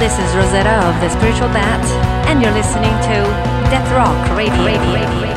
this is Rosetta of the Spiritual Bat, and you're listening to Death Rock Radio. Radio.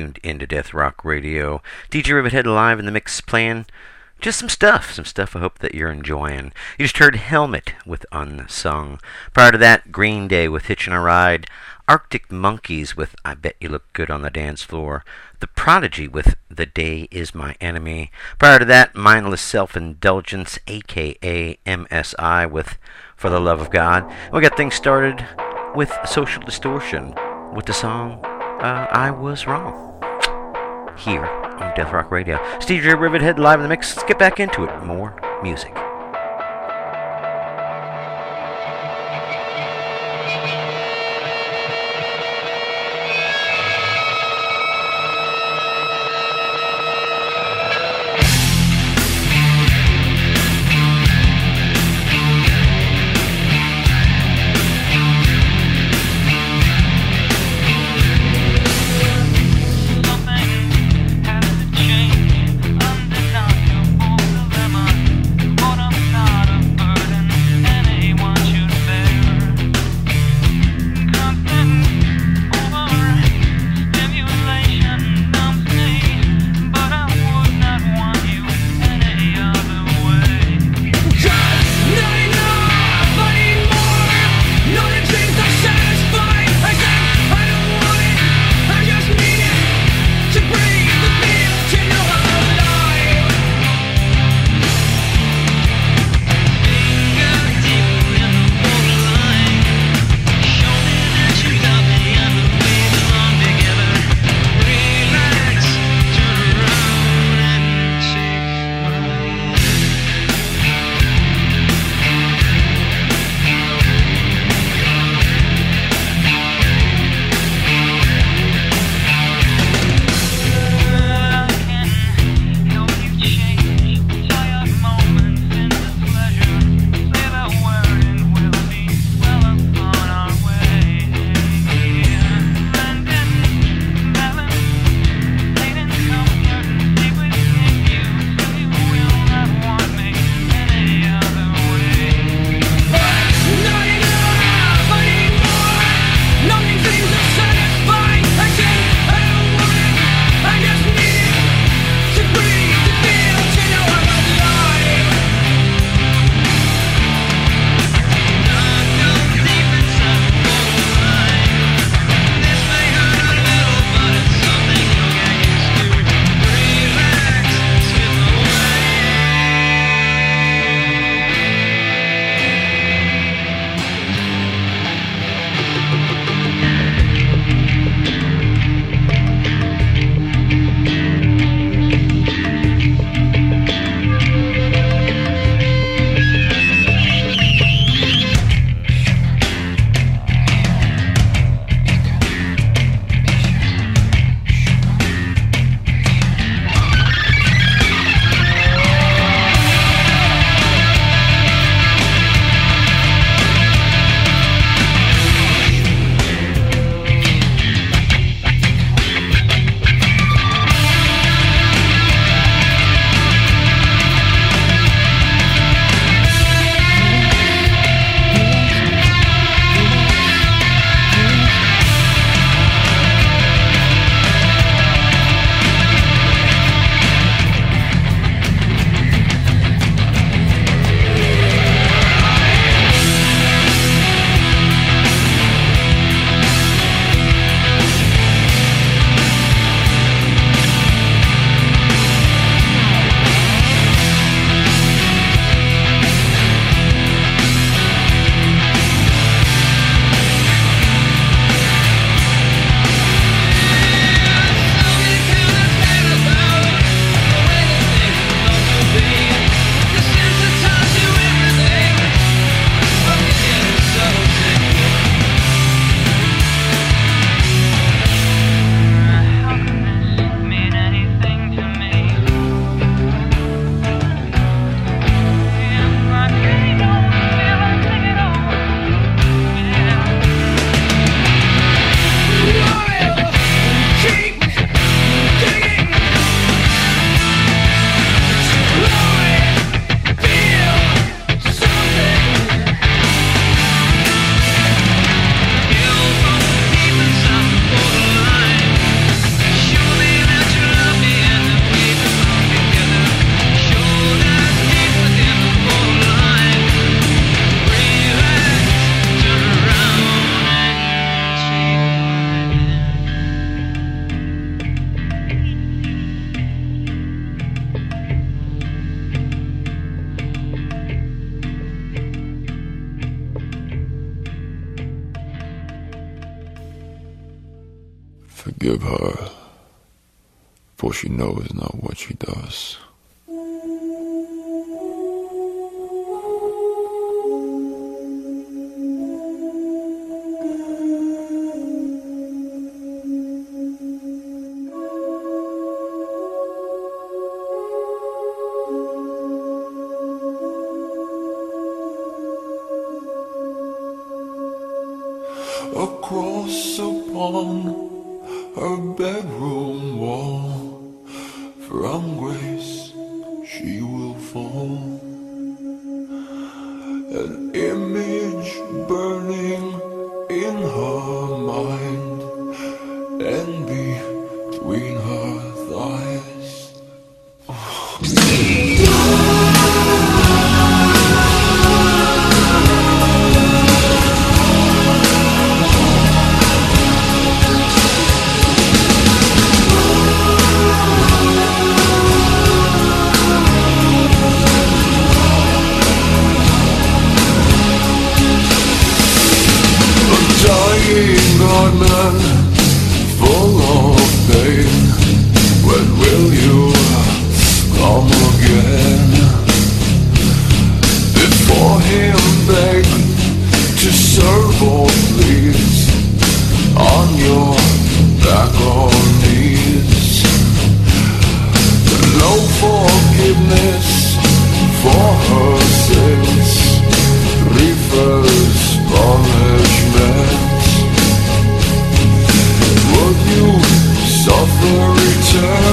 Tuned into Death Rock Radio. DJ Rivithead live in the mix playing just some stuff, some stuff I hope that you're enjoying. You just heard Helmet with Unsung. Prior to that, Green Day with Hitchin' a Ride. Arctic Monkeys with I Bet You Look Good on the Dance Floor. The Prodigy with The Day Is My Enemy. Prior to that, Mindless Self Indulgence, aka MSI, with For the Love of God. We got things started with Social Distortion with the song uh, I Was Wrong. Here on Death Rock Radio. Steve J. Rivithead live in the mix. Let's get back into it. More music. forgive her, for she knows not what she does. forgiveness for her sins refers punishment. Would you suffer return?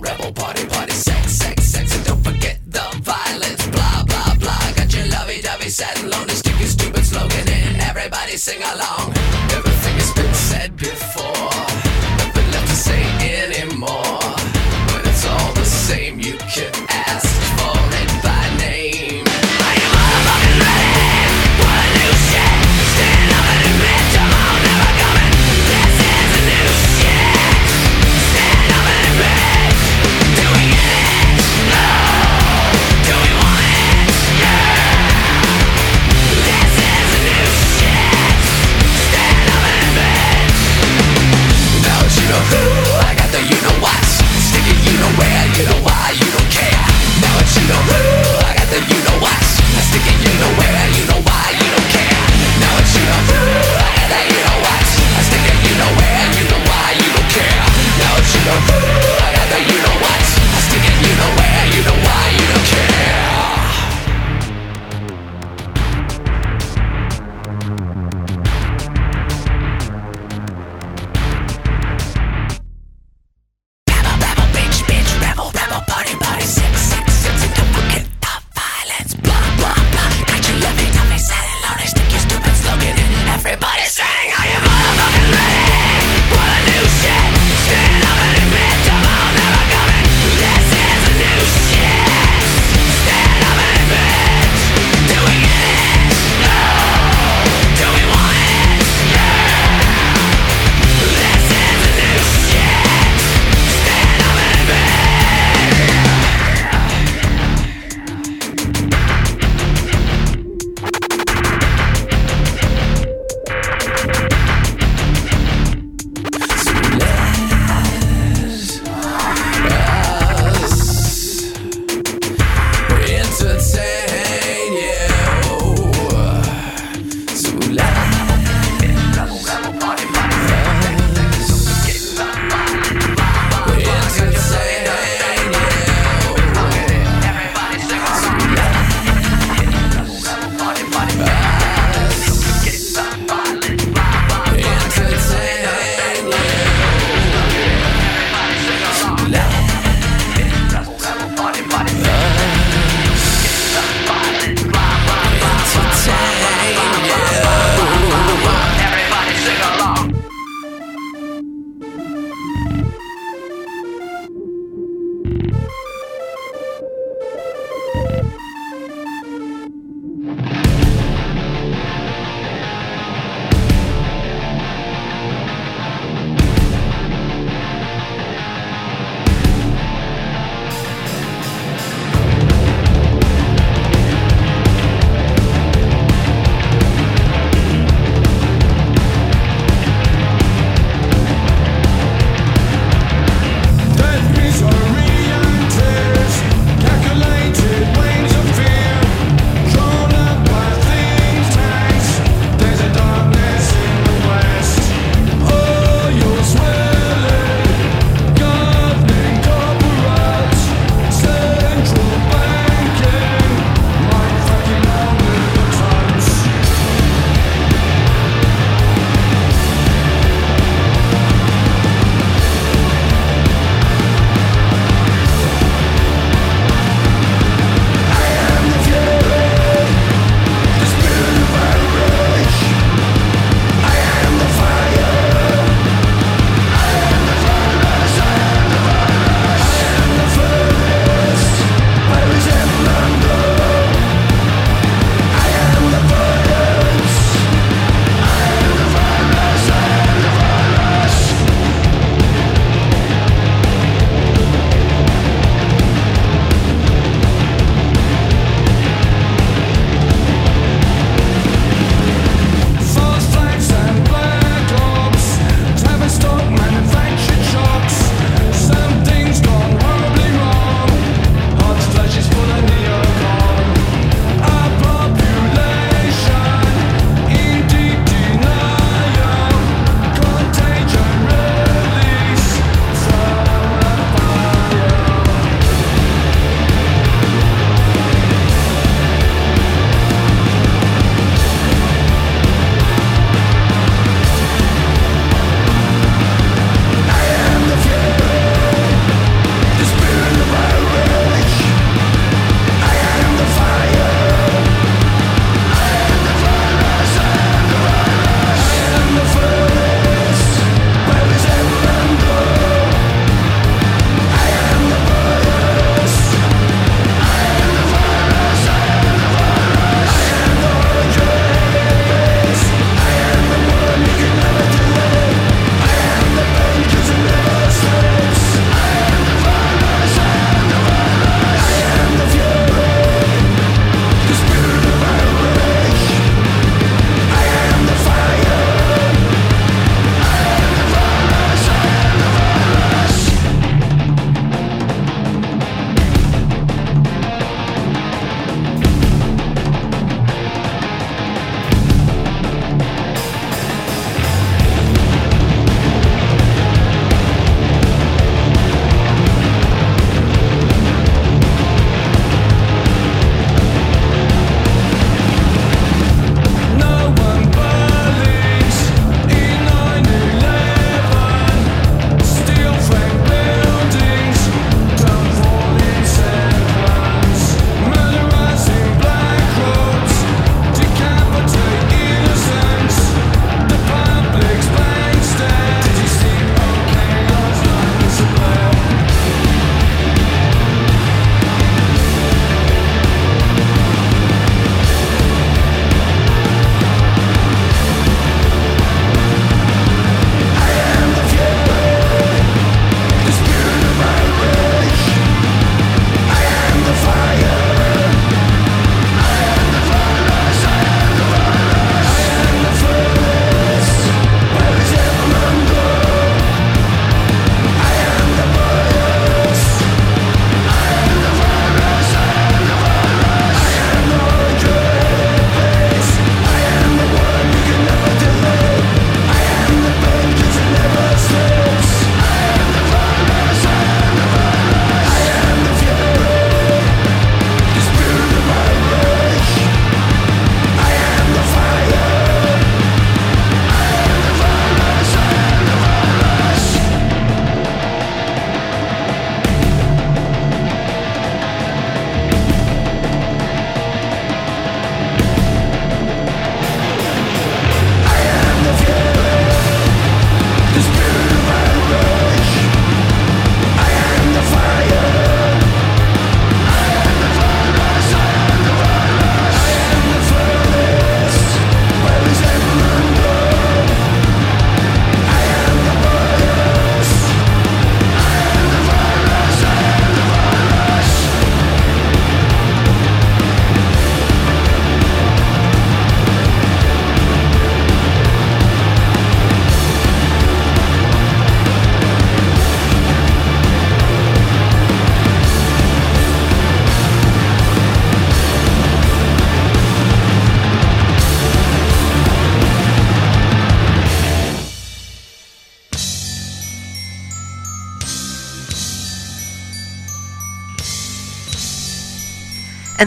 rebel, party, party, sex, sex, sex, and don't forget the violence. Blah, blah, blah. Got your lovey dovey sad and lonely, sticky, stupid slogan, and everybody sing along. Everything has been said before.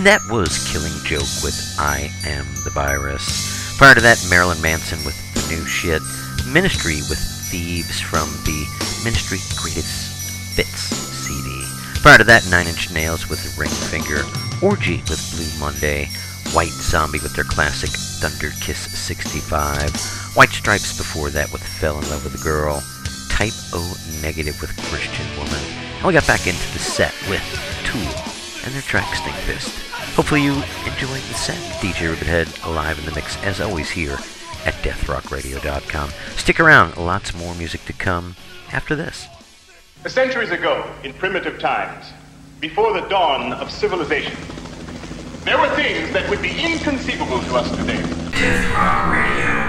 And that was Killing Joke with I Am the Virus. Prior to that, Marilyn Manson with The New Shit. Ministry with Thieves from the Ministry Greatest Fits CD. Prior to that, Nine Inch Nails with Ring Finger. Orgy with Blue Monday. White Zombie with their classic Thunder Kiss 65. White Stripes before that with Fell in Love with a Girl. Type O Negative with Christian Woman. And we got back into the set with Tool and their track Stinkfist. Hopefully you enjoyed the set. DJ Rivithead alive in the mix as always here at deathrockradio.com. Stick around, lots more music to come after this. Centuries ago, in primitive times, before the dawn of civilization, there were things that would be inconceivable to us today. Death Rock Radio.